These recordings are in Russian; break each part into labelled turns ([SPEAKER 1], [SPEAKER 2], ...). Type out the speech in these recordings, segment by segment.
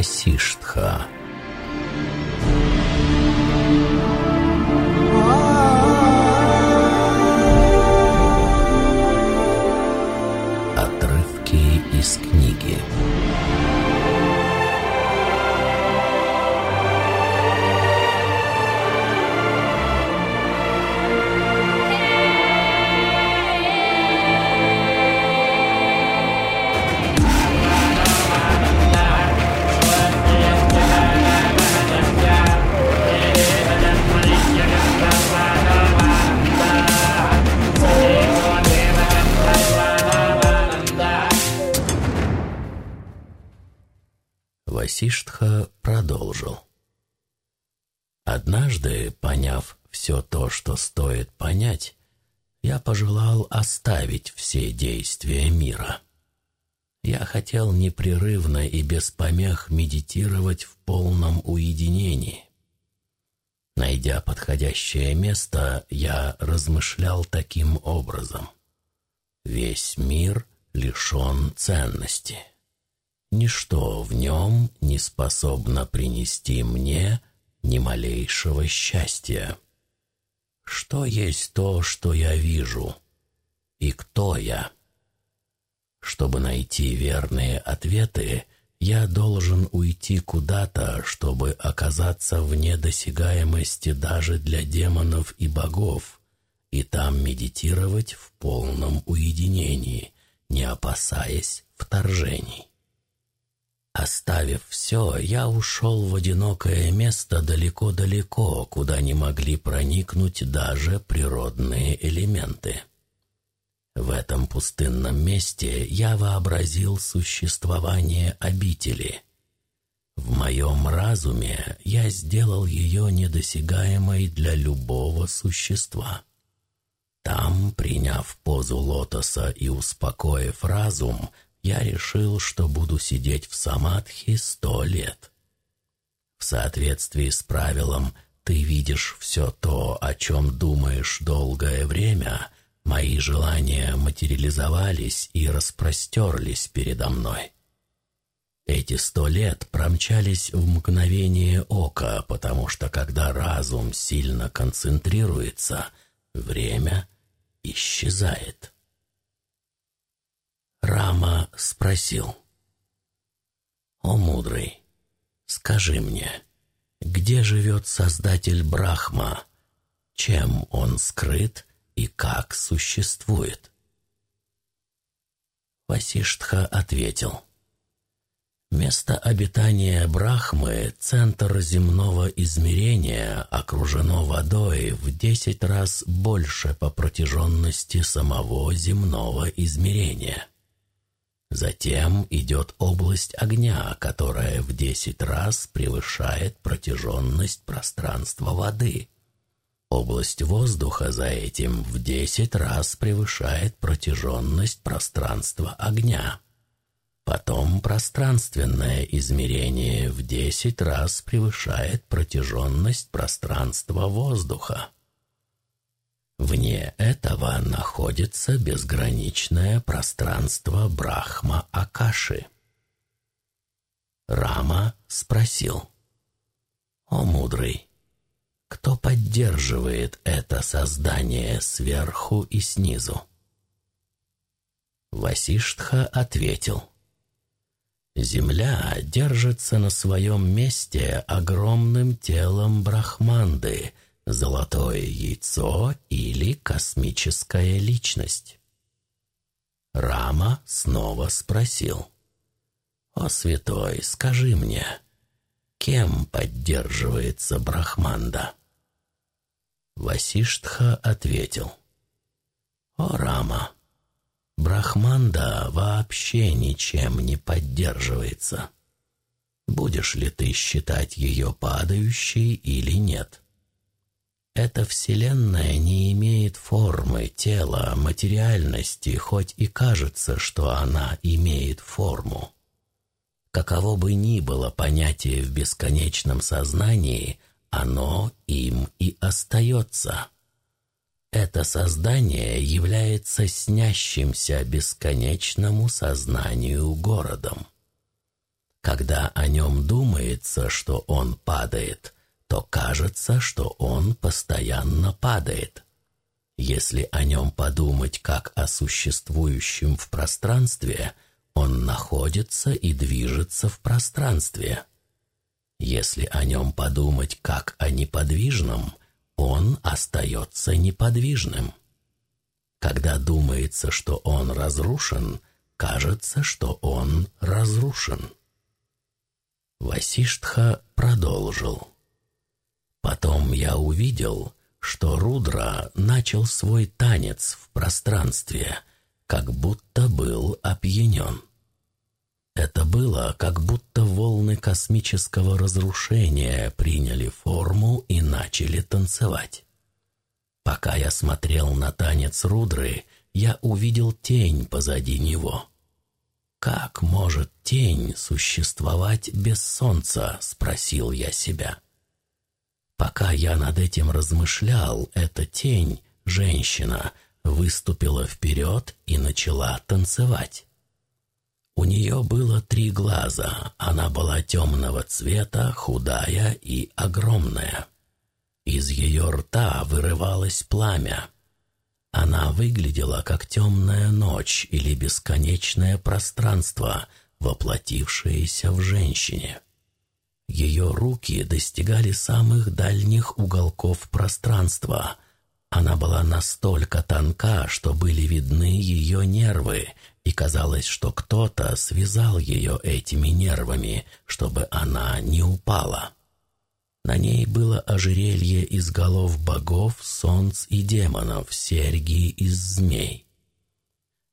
[SPEAKER 1] Васиштха. Васиштха продолжил. Однажды, поняв все то, что стоит понять, я пожелал оставить все действия мира. Я хотел непрерывно и без помех медитировать в полном уединении. Найдя подходящее место, я размышлял таким образом. Весь мир лишен ценности. Ничто в нем не способно принести мне ни малейшего счастья. Что есть то, что я вижу? И кто я? Чтобы найти верные ответы, я должен уйти куда-то, чтобы оказаться вне досягаемости даже для демонов и богов, и там медитировать в полном уединении, не опасаясь вторжений. Оставив все, я ушел в одинокое место далеко-далеко, куда не могли проникнуть даже природные элементы. В этом пустынном месте я вообразил существование обители. В моем разуме я сделал ее недосягаемой для любого существа. Там, приняв позу лотоса и успокоив разум, я решил, что буду сидеть в самадхи сто лет. В соответствии с правилом «ты видишь все то, о чем думаешь долгое время», мои желания материализовались и распростерлись передо мной. Эти сто лет промчались в мгновение ока, потому что когда разум сильно концентрируется, время исчезает. Рама спросил. «О мудрый, скажи мне, где живет Создатель Брахма? Чем он скрыт и как существует?» Васиштха ответил. Место обитания Брахмы, центр земного измерения, окружено водой в десять раз больше по протяженности самого земного измерения. Затем идет область огня, которая в десять раз превышает протяженность пространства воды. Область воздуха за этим в десять раз превышает протяженность пространства огня. Потом пространственное измерение в десять раз превышает протяженность пространства воздуха. Вне этого находится безграничное пространство Брахма-Акаши. Рама спросил, «О мудрый, кто поддерживает это создание сверху и снизу?» Васиштха ответил, «Земля держится на своем месте огромным телом Брахманды — золотое яйцо или космическая личность. Рама снова спросил. «О, святой, скажи мне, кем поддерживается Брахманда?» Васиштха ответил. «О, Рама, Брахманда вообще ничем не поддерживается. Будешь ли ты считать ее падающей или нет?» Эта Вселенная не имеет формы, тела, материальности, хоть и кажется, что она имеет форму. Каково бы ни было понятие в бесконечном сознании, оно им и остается. Это создание является снящимся бесконечному сознанию городом. Когда о нем думается, что он падает, то кажется, что он постоянно падает. Если о нем подумать как о существующем в пространстве, он находится и движется в пространстве. Если о нем подумать как о неподвижном, он остается неподвижным. Когда думается, что он разрушен, кажется, что он разрушен. Васиштха продолжил. Потом я увидел, что Рудра начал свой танец в пространстве, как будто был опьянен. Это было, как будто волны космического разрушения приняли форму и начали танцевать. Пока я смотрел на танец Рудры, я увидел тень позади него. «Как может тень существовать без солнца?» — спросил я себя. Пока я над этим размышлял, эта тень, женщина, выступила вперед и начала танцевать. У нее было три глаза, она была темного цвета, худая и огромная. Из ее рта вырывалось пламя. Она выглядела как темная ночь или бесконечное пространство, воплотившееся в женщине. Ее руки достигали самых дальних уголков пространства. Она была настолько тонка, что были видны ее нервы, и казалось, что кто-то связал ее этими нервами, чтобы она не упала. На ней было ожерелье из голов богов, солнц и демонов, серьги из змей.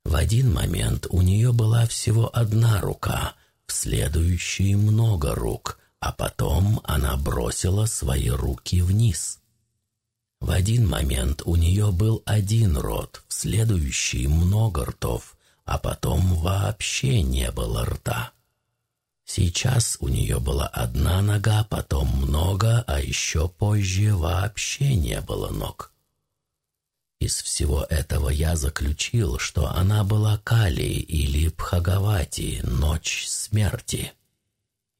[SPEAKER 1] В один момент у нее была всего одна рука, в следующий много рук — а потом она бросила свои руки вниз. В один момент у нее был один рот, в следующий много ртов, а потом вообще не было рта. Сейчас у нее была одна нога, потом много, а еще позже вообще не было ног. Из всего этого я заключил, что она была Кали или Пхагавати, ночь смерти.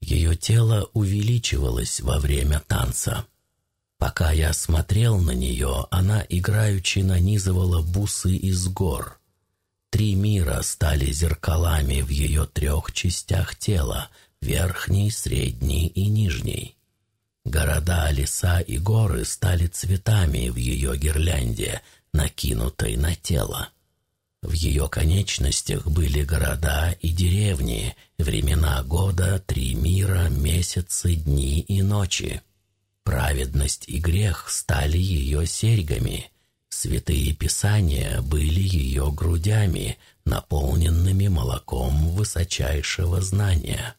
[SPEAKER 1] Ее тело увеличивалось во время танца. Пока я смотрел на нее, она играючи нанизывала бусы из гор. Три мира стали зеркалами в ее трех частях тела — верхней, средней и нижней. Города, леса и горы стали цветами в ее гирлянде, накинутой на тело. В ее конечностях были города и деревни, времена года, три мира, месяцы, дни и ночи. Праведность и грех стали ее серьгами. Святые писания были ее грудями, наполненными молоком высочайшего знания.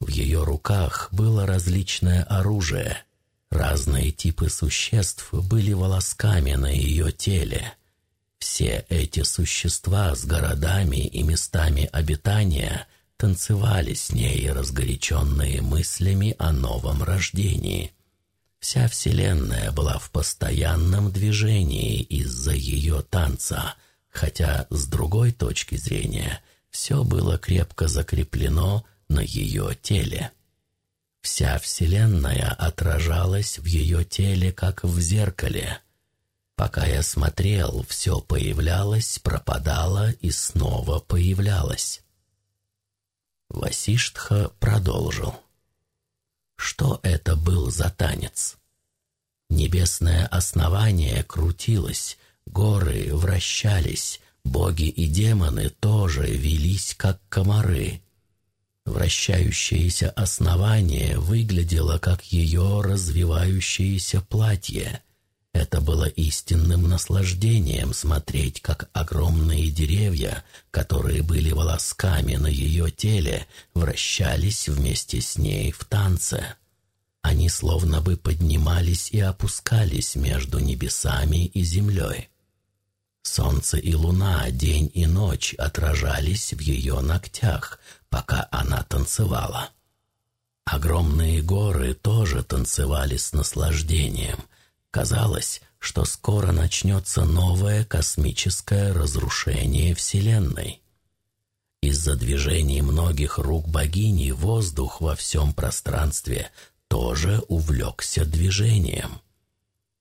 [SPEAKER 1] В ее руках было различное оружие. Разные типы существ были волосками на ее теле – все эти существа с городами и местами обитания танцевали с ней, разгоряченные мыслями о новом рождении. Вся Вселенная была в постоянном движении из-за ее танца, хотя, с другой точки зрения, все было крепко закреплено на ее теле. Вся Вселенная отражалась в ее теле, как в зеркале, Пока я смотрел, все появлялось, пропадало и снова появлялось. Васиштха продолжил. Что это был за танец? Небесное основание крутилось, горы вращались, боги и демоны тоже велись, как комары. Вращающееся основание выглядело, как ее развивающееся платье — это было истинным наслаждением смотреть, как огромные деревья, которые были волосками на ее теле, вращались вместе с ней в танце. Они словно бы поднимались и опускались между небесами и землей. Солнце и луна день и ночь отражались в ее ногтях, пока она танцевала. Огромные горы тоже танцевали с наслаждением — Казалось, что скоро начнется новое космическое разрушение Вселенной. Из-за движений многих рук богини воздух во всем пространстве тоже увлекся движением.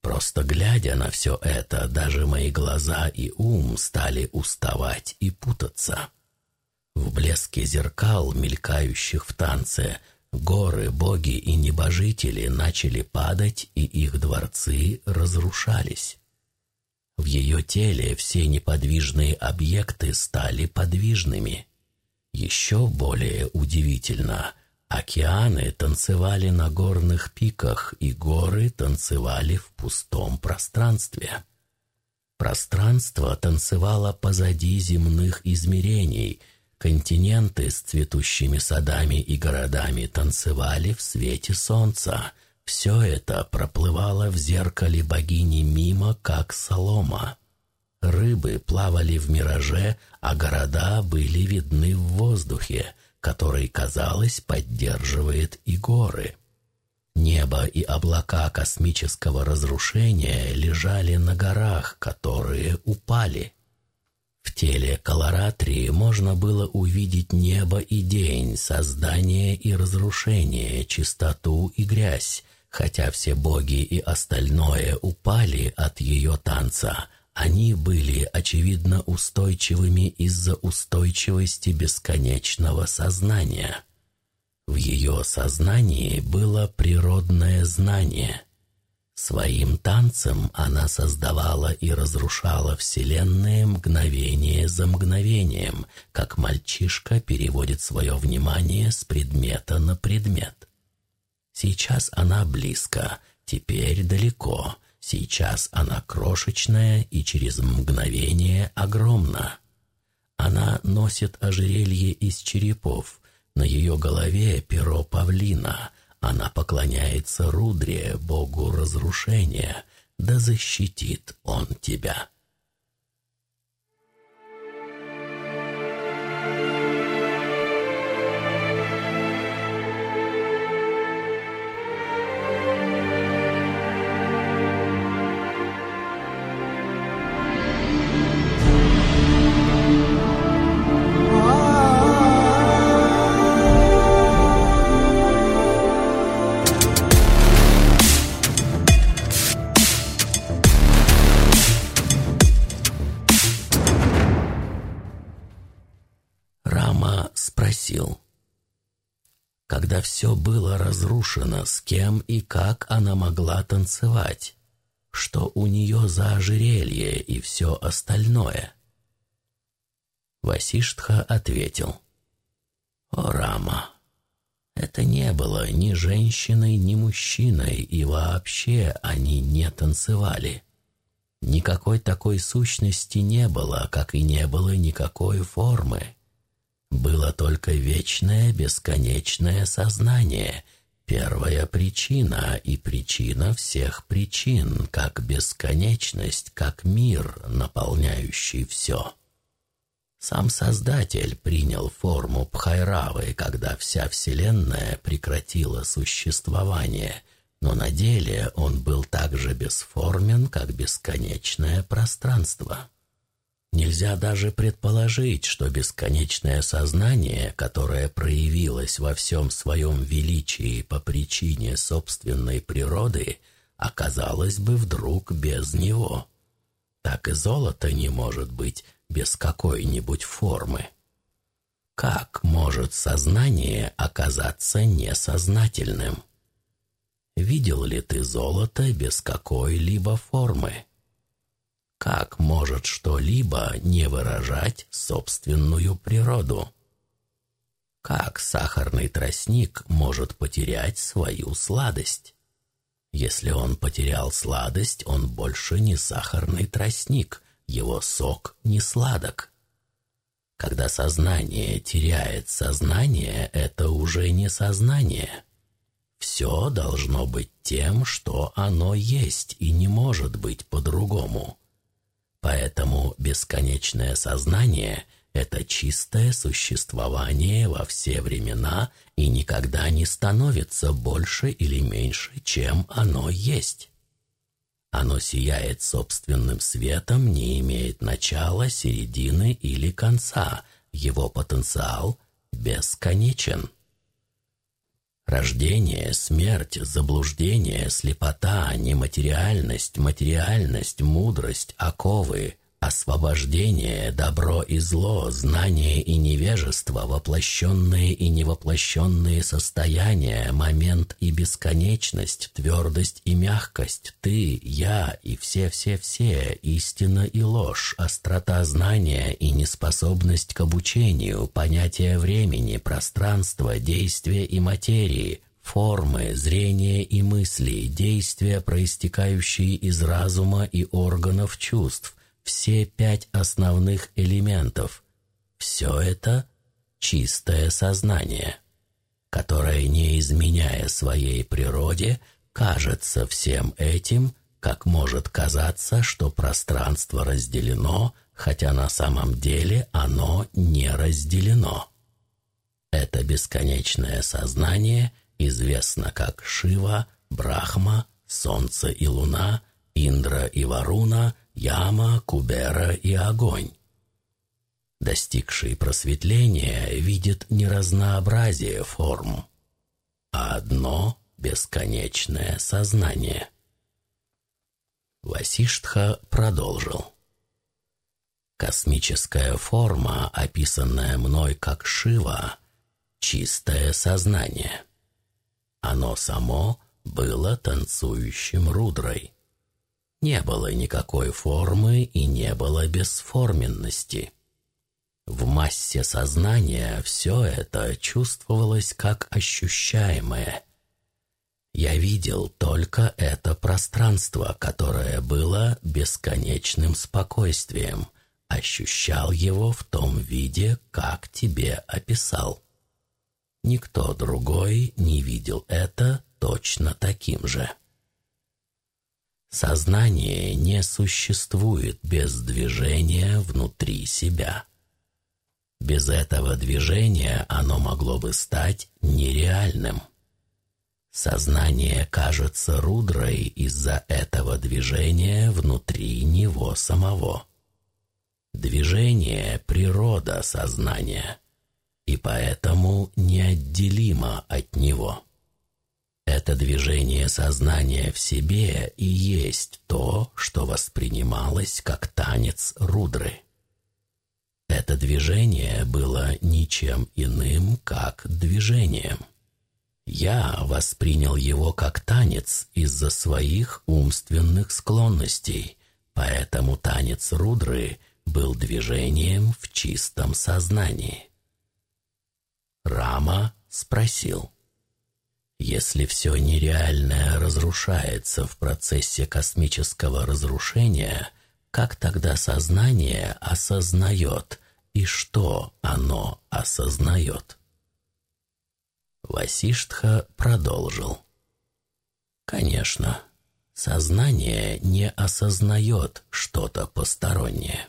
[SPEAKER 1] Просто глядя на все это, даже мои глаза и ум стали уставать и путаться. В блеске зеркал, мелькающих в танце, горы, боги и небожители начали падать, и их дворцы разрушались. В ее теле все неподвижные объекты стали подвижными. Еще более удивительно, океаны танцевали на горных пиках, и горы танцевали в пустом пространстве. Пространство танцевало позади земных измерений — Континенты с цветущими садами и городами танцевали в свете солнца. Все это проплывало в зеркале богини мимо, как солома. Рыбы плавали в мираже, а города были видны в воздухе, который, казалось, поддерживает и горы. Небо и облака космического разрушения лежали на горах, которые упали. В теле Колоратрии можно было увидеть небо и день, создание и разрушение, чистоту и грязь, хотя все боги и остальное упали от ее танца. Они были, очевидно, устойчивыми из-за устойчивости бесконечного сознания. В ее сознании было природное знание — Своим танцем она создавала и разрушала вселенные мгновение за мгновением, как мальчишка переводит свое внимание с предмета на предмет. Сейчас она близко, теперь далеко, сейчас она крошечная и через мгновение огромна. Она носит ожерелье из черепов, на ее голове перо павлина — она поклоняется Рудре, богу разрушения, да защитит он тебя. Разрушено, с кем и как она могла танцевать, что у нее за ожерелье и все остальное. Васиштха ответил, «О, Рама, это не было ни женщиной, ни мужчиной, и вообще они не танцевали. Никакой такой сущности не было, как и не было никакой формы. Было только вечное бесконечное сознание, первая причина и причина всех причин, как бесконечность, как мир, наполняющий все. Сам Создатель принял форму Пхайравы, когда вся Вселенная прекратила существование, но на деле он был так же бесформен, как бесконечное пространство. Нельзя даже предположить, что бесконечное сознание, которое проявилось во всем своем величии по причине собственной природы, оказалось бы вдруг без него. Так и золото не может быть без какой-нибудь формы. Как может сознание оказаться несознательным? Видел ли ты золото без какой-либо формы? Как может что-либо не выражать собственную природу? Как сахарный тростник может потерять свою сладость? Если он потерял сладость, он больше не сахарный тростник, его сок не сладок. Когда сознание теряет сознание, это уже не сознание. Все должно быть тем, что оно есть, и не может быть по-другому. Поэтому бесконечное сознание — это чистое существование во все времена и никогда не становится больше или меньше, чем оно есть. Оно сияет собственным светом, не имеет начала, середины или конца. его потенциал бесконечен. Рождение, смерть, заблуждение, слепота, нематериальность, материальность, мудрость, оковы, Освобождение, добро и зло, знание и невежество, воплощенные и невоплощенные состояния, момент и бесконечность, твердость и мягкость, ты, я и все-все-все, истина и ложь, острота знания и неспособность к обучению, понятие времени, пространства, действия и материи, формы, зрения и мысли, действия, проистекающие из разума и органов чувств – все пять основных элементов. Все это чистое сознание, которое, не изменяя своей природе, кажется всем этим, как может казаться, что пространство разделено, хотя на самом деле оно не разделено. Это бесконечное сознание известно как Шива, Брахма, Солнце и Луна, Индра и Варуна – яма, кубера и огонь. Достигший просветления видит не разнообразие форм, а одно бесконечное сознание. Васиштха продолжил. Космическая форма, описанная мной как Шива, чистое сознание. Оно само было танцующим рудрой. Не было никакой формы и не было бесформенности. В массе сознания все это чувствовалось как ощущаемое. Я видел только это пространство, которое было бесконечным спокойствием, ощущал его в том виде, как тебе описал. Никто другой не видел это точно таким же. Сознание не существует без движения внутри себя. Без этого движения оно могло бы стать нереальным. Сознание кажется рудрой из-за этого движения внутри него самого. Движение — природа сознания, и поэтому неотделимо от него. Это движение сознания в себе и есть то, что воспринималось как танец рудры. Это движение было ничем иным, как движением. Я воспринял его как танец из-за своих умственных склонностей, поэтому танец рудры был движением в чистом сознании. Рама спросил. Если все нереальное разрушается в процессе космического разрушения, как тогда сознание осознает и что оно осознает? Васиштха продолжил. Конечно, сознание не осознает что-то постороннее.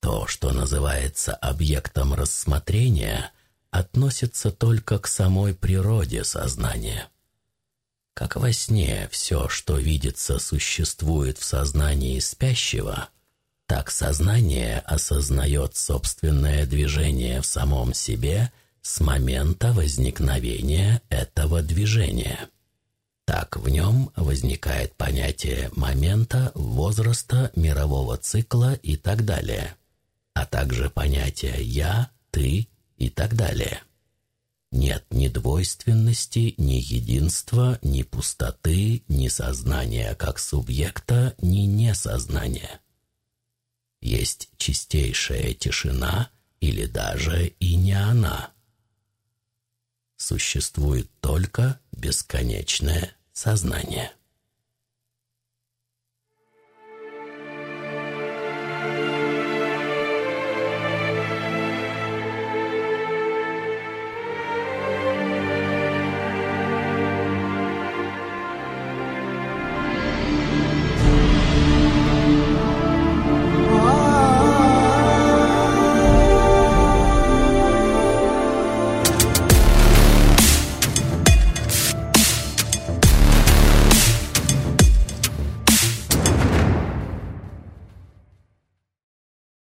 [SPEAKER 1] То, что называется объектом рассмотрения – относится только к самой природе сознания. Как во сне все, что видится, существует в сознании спящего, так сознание осознает собственное движение в самом себе с момента возникновения этого движения. Так в нем возникает понятие момента, возраста, мирового цикла и так далее, а также понятия «я», «ты», и так далее. Нет ни двойственности, ни единства, ни пустоты, ни сознания как субъекта, ни несознания. Есть чистейшая тишина или даже и не она. Существует только бесконечное сознание.